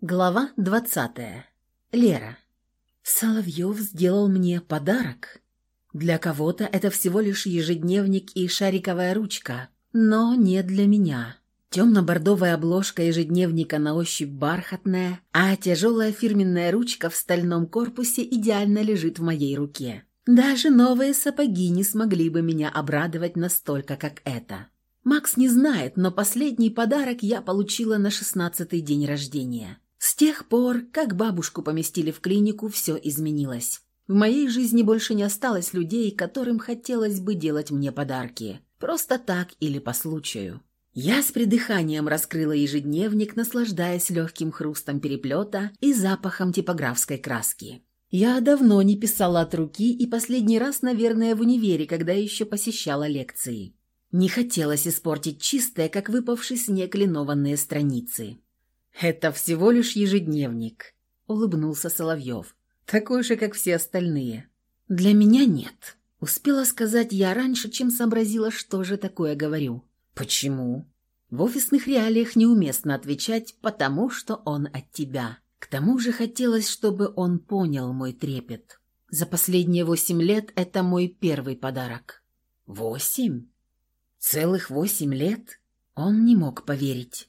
Глава двадцатая. Лера. Соловьев сделал мне подарок. Для кого-то это всего лишь ежедневник и шариковая ручка, но не для меня. Темно-бордовая обложка ежедневника на ощупь бархатная, а тяжелая фирменная ручка в стальном корпусе идеально лежит в моей руке. Даже новые сапоги не смогли бы меня обрадовать настолько, как это. Макс не знает, но последний подарок я получила на шестнадцатый день рождения. С тех пор, как бабушку поместили в клинику, все изменилось. В моей жизни больше не осталось людей, которым хотелось бы делать мне подарки. Просто так или по случаю. Я с придыханием раскрыла ежедневник, наслаждаясь легким хрустом переплета и запахом типографской краски. Я давно не писала от руки и последний раз, наверное, в универе, когда еще посещала лекции. Не хотелось испортить чистые, как выпавший снег, линованные страницы. «Это всего лишь ежедневник», — улыбнулся Соловьев. «Такой же, как все остальные». «Для меня нет», — успела сказать я раньше, чем сообразила, что же такое говорю. «Почему?» В офисных реалиях неуместно отвечать «потому что он от тебя». К тому же хотелось, чтобы он понял мой трепет. За последние восемь лет это мой первый подарок. Восемь? Целых восемь лет? Он не мог поверить.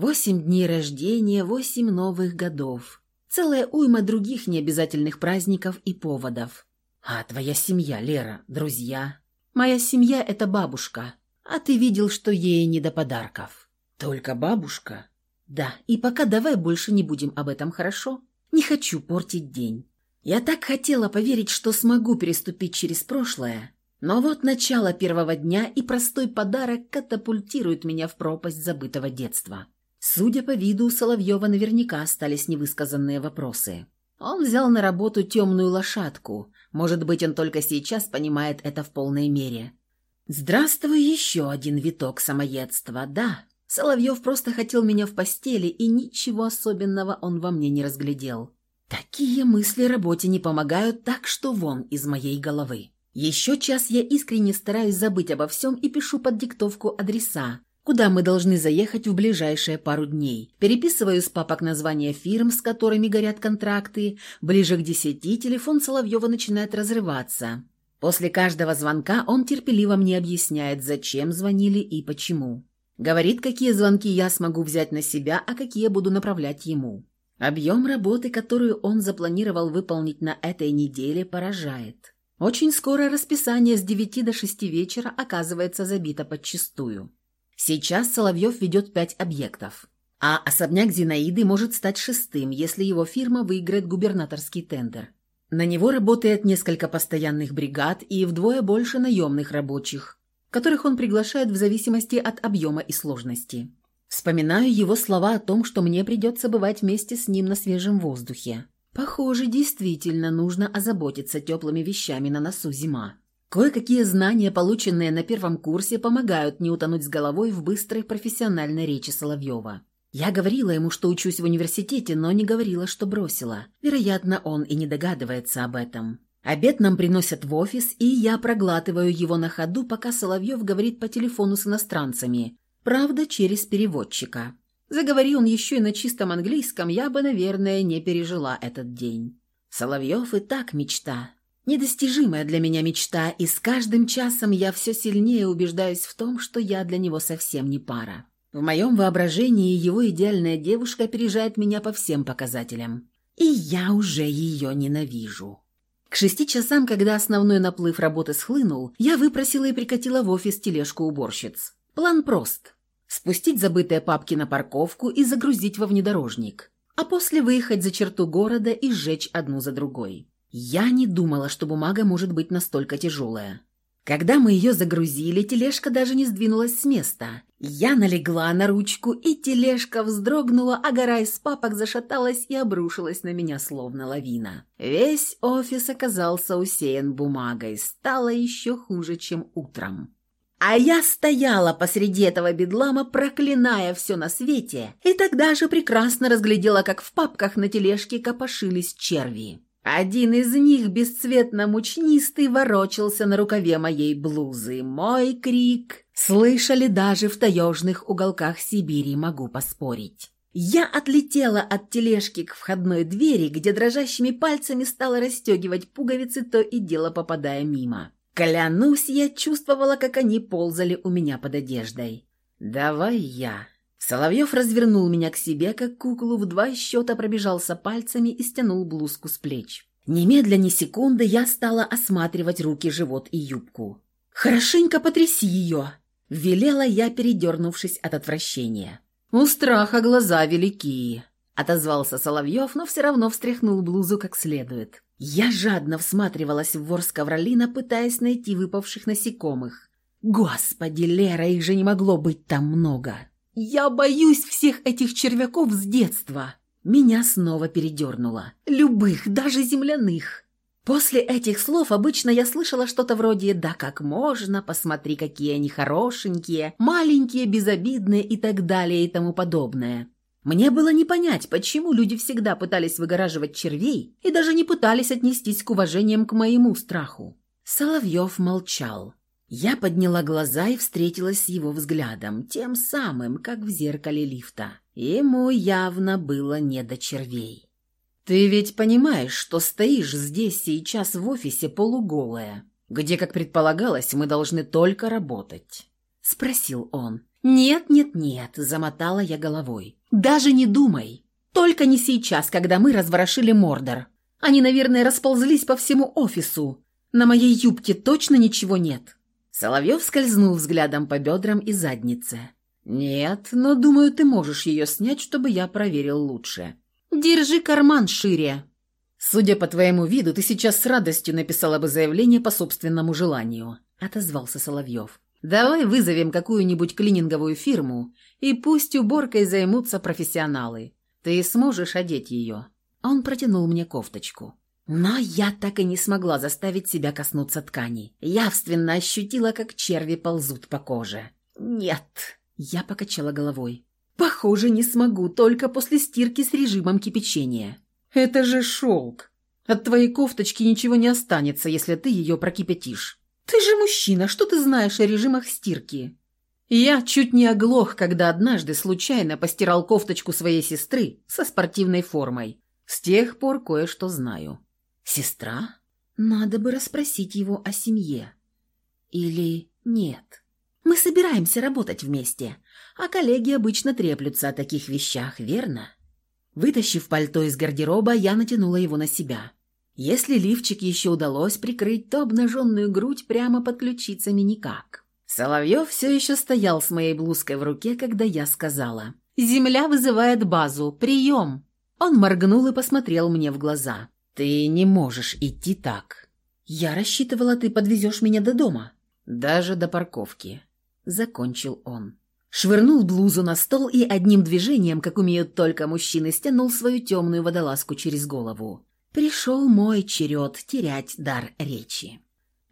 Восемь дней рождения, восемь новых годов. Целая уйма других необязательных праздников и поводов. А твоя семья, Лера, друзья? Моя семья — это бабушка. А ты видел, что ей не до подарков. Только бабушка? Да, и пока давай больше не будем об этом, хорошо? Не хочу портить день. Я так хотела поверить, что смогу переступить через прошлое, но вот начало первого дня и простой подарок катапультирует меня в пропасть забытого детства. Судя по виду, у Соловьева наверняка остались невысказанные вопросы. Он взял на работу темную лошадку. Может быть, он только сейчас понимает это в полной мере. Здравствуй, еще один виток самоедства. Да, Соловьев просто хотел меня в постели, и ничего особенного он во мне не разглядел. Такие мысли работе не помогают, так что вон из моей головы. Еще час я искренне стараюсь забыть обо всем и пишу под диктовку адреса, куда мы должны заехать в ближайшие пару дней. Переписываю с папок названия фирм, с которыми горят контракты. Ближе к десяти телефон Соловьева начинает разрываться. После каждого звонка он терпеливо мне объясняет, зачем звонили и почему. Говорит, какие звонки я смогу взять на себя, а какие буду направлять ему. Объем работы, которую он запланировал выполнить на этой неделе, поражает. Очень скоро расписание с 9 до 6 вечера оказывается забито подчистую. Сейчас Соловьев ведет пять объектов. А особняк Зинаиды может стать шестым, если его фирма выиграет губернаторский тендер. На него работает несколько постоянных бригад и вдвое больше наемных рабочих, которых он приглашает в зависимости от объема и сложности. Вспоминаю его слова о том, что мне придется бывать вместе с ним на свежем воздухе. Похоже, действительно нужно озаботиться теплыми вещами на носу зима. Кое-какие знания, полученные на первом курсе, помогают не утонуть с головой в быстрой профессиональной речи Соловьева. Я говорила ему, что учусь в университете, но не говорила, что бросила. Вероятно, он и не догадывается об этом. Обед нам приносят в офис, и я проглатываю его на ходу, пока Соловьев говорит по телефону с иностранцами. Правда, через переводчика. Заговори он еще и на чистом английском, я бы, наверное, не пережила этот день. Соловьев и так мечта. Недостижимая для меня мечта, и с каждым часом я все сильнее убеждаюсь в том, что я для него совсем не пара. В моем воображении его идеальная девушка опережает меня по всем показателям. И я уже ее ненавижу. К шести часам, когда основной наплыв работы схлынул, я выпросила и прикатила в офис тележку уборщиц. План прост. Спустить забытые папки на парковку и загрузить во внедорожник. А после выехать за черту города и сжечь одну за другой. Я не думала, что бумага может быть настолько тяжелая. Когда мы ее загрузили, тележка даже не сдвинулась с места. Я налегла на ручку, и тележка вздрогнула, а гора из папок зашаталась и обрушилась на меня, словно лавина. Весь офис оказался усеян бумагой. Стало еще хуже, чем утром. А я стояла посреди этого бедлама, проклиная все на свете, и тогда же прекрасно разглядела, как в папках на тележке копошились черви. Один из них, бесцветно-мучнистый, ворочался на рукаве моей блузы. Мой крик слышали даже в таежных уголках Сибири, могу поспорить. Я отлетела от тележки к входной двери, где дрожащими пальцами стала расстегивать пуговицы, то и дело попадая мимо. Клянусь, я чувствовала, как они ползали у меня под одеждой. «Давай я». Соловьев развернул меня к себе, как куклу, в два счета пробежался пальцами и стянул блузку с плеч. Немедля ни секунды я стала осматривать руки, живот и юбку. «Хорошенько потряси ее!» – велела я, передернувшись от отвращения. «У страха глаза велики», — отозвался Соловьев, но все равно встряхнул блузу как следует. Я жадно всматривалась в ворс ковролина, пытаясь найти выпавших насекомых. Господи, Лера, их же не могло быть там много. Я боюсь всех этих червяков с детства. Меня снова передернуло. Любых, даже земляных. После этих слов обычно я слышала что-то вроде «да как можно», «посмотри, какие они хорошенькие», «маленькие, безобидные» и так далее и тому подобное. Мне было не понять, почему люди всегда пытались выгораживать червей и даже не пытались отнестись к уважением к моему страху. Соловьев молчал. Я подняла глаза и встретилась с его взглядом, тем самым, как в зеркале лифта. Ему явно было не до червей. «Ты ведь понимаешь, что стоишь здесь сейчас в офисе полуголая, где, как предполагалось, мы должны только работать?» — спросил он. «Нет, нет, нет», — замотала я головой. «Даже не думай. Только не сейчас, когда мы разворошили Мордор. Они, наверное, расползлись по всему офису. На моей юбке точно ничего нет». Соловьев скользнул взглядом по бедрам и заднице. «Нет, но, думаю, ты можешь ее снять, чтобы я проверил лучше. Держи карман шире. Судя по твоему виду, ты сейчас с радостью написала бы заявление по собственному желанию, отозвался Соловьев. Давай вызовем какую-нибудь клининговую фирму, и пусть уборкой займутся профессионалы. Ты сможешь одеть ее. Он протянул мне кофточку. Но я так и не смогла заставить себя коснуться ткани. Явственно ощутила, как черви ползут по коже. «Нет!» Я покачала головой. Похоже, не смогу, только после стирки с режимом кипячения. Это же шелк. От твоей кофточки ничего не останется, если ты ее прокипятишь. Ты же мужчина, что ты знаешь о режимах стирки? Я чуть не оглох, когда однажды случайно постирал кофточку своей сестры со спортивной формой. С тех пор кое-что знаю. Сестра? Надо бы расспросить его о семье. Или нет? Мы собираемся работать вместе а коллеги обычно треплются о таких вещах, верно? Вытащив пальто из гардероба, я натянула его на себя. Если лифчик еще удалось прикрыть, то обнаженную грудь прямо под ключицами никак. Соловьев все еще стоял с моей блузкой в руке, когда я сказала «Земля вызывает базу. Прием!» Он моргнул и посмотрел мне в глаза. «Ты не можешь идти так. Я рассчитывала, ты подвезешь меня до дома». «Даже до парковки», — закончил он. Швырнул блузу на стол и одним движением, как умеют только мужчины, стянул свою темную водолазку через голову. Пришел мой черед терять дар речи.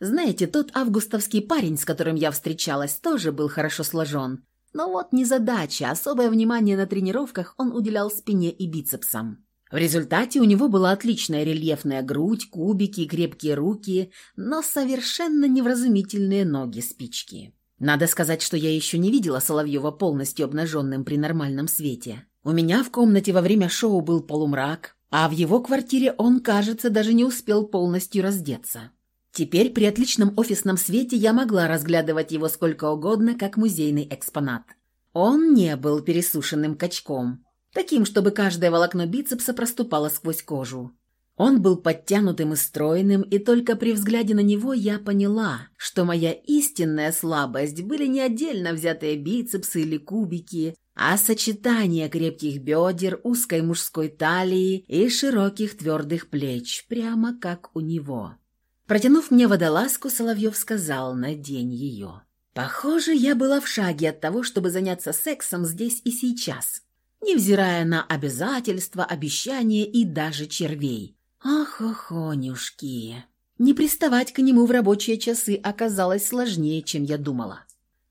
Знаете, тот августовский парень, с которым я встречалась, тоже был хорошо сложен. Но вот незадача, особое внимание на тренировках он уделял спине и бицепсам. В результате у него была отличная рельефная грудь, кубики, крепкие руки, но совершенно невразумительные ноги-спички. Надо сказать, что я еще не видела Соловьева полностью обнаженным при нормальном свете. У меня в комнате во время шоу был полумрак, а в его квартире он, кажется, даже не успел полностью раздеться. Теперь при отличном офисном свете я могла разглядывать его сколько угодно, как музейный экспонат. Он не был пересушенным качком, таким, чтобы каждое волокно бицепса проступало сквозь кожу. Он был подтянутым и стройным, и только при взгляде на него я поняла, что моя истинная слабость были не отдельно взятые бицепсы или кубики, а сочетание крепких бедер, узкой мужской талии и широких твердых плеч, прямо как у него. Протянув мне водолазку, Соловьев сказал «надень ее». Похоже, я была в шаге от того, чтобы заняться сексом здесь и сейчас, невзирая на обязательства, обещания и даже червей. Ах, охонюшки. Не приставать к нему в рабочие часы оказалось сложнее, чем я думала.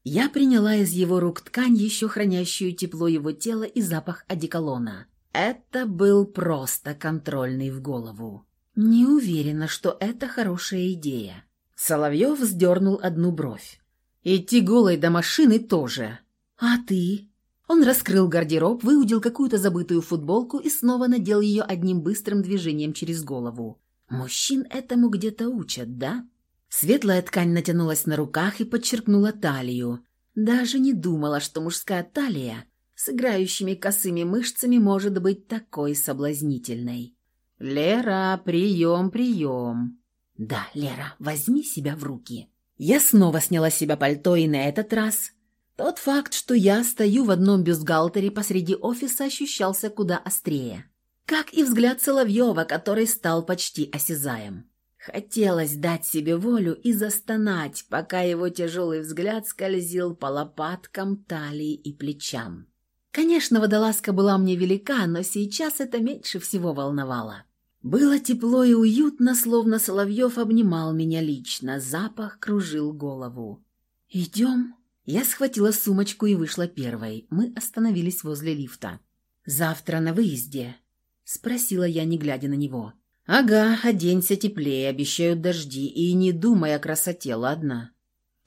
Я приняла из его рук ткань, еще хранящую тепло его тела и запах одеколона. Это был просто контрольный в голову. Не уверена, что это хорошая идея. Соловьев вздернул одну бровь. Идти голой до машины тоже. А ты? Он раскрыл гардероб, выудил какую-то забытую футболку и снова надел ее одним быстрым движением через голову. Мужчин этому где-то учат, да? Светлая ткань натянулась на руках и подчеркнула талию. Даже не думала, что мужская талия с играющими косыми мышцами может быть такой соблазнительной. «Лера, прием, прием!» «Да, Лера, возьми себя в руки». Я снова сняла с себя пальто, и на этот раз тот факт, что я стою в одном бюстгальтере посреди офиса, ощущался куда острее. Как и взгляд Соловьева, который стал почти осязаем. Хотелось дать себе волю и застонать, пока его тяжелый взгляд скользил по лопаткам, талии и плечам. Конечно, водолазка была мне велика, но сейчас это меньше всего волновало. Было тепло и уютно, словно Соловьев обнимал меня лично, запах кружил голову. «Идем?» Я схватила сумочку и вышла первой. Мы остановились возле лифта. «Завтра на выезде?» – спросила я, не глядя на него. «Ага, оденься теплее, обещают дожди, и не думай о красоте, ладно?»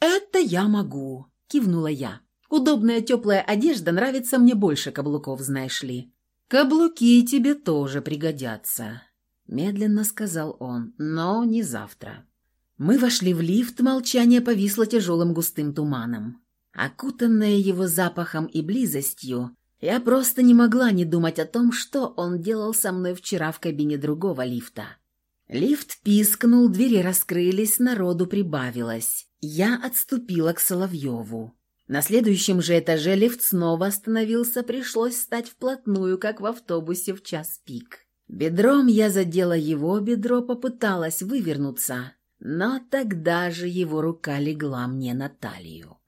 «Это я могу», – кивнула я. «Удобная теплая одежда нравится мне больше каблуков, знаешь ли». «Каблуки тебе тоже пригодятся», – медленно сказал он, – «но не завтра». Мы вошли в лифт, молчание повисло тяжелым густым туманом. Окутанная его запахом и близостью, я просто не могла не думать о том, что он делал со мной вчера в кабине другого лифта. Лифт пискнул, двери раскрылись, народу прибавилось. Я отступила к Соловьеву. На следующем же этаже лифт снова остановился, пришлось стать вплотную, как в автобусе в час пик. Бедром я задела его бедро, попыталась вывернуться, но тогда же его рука легла мне на талию.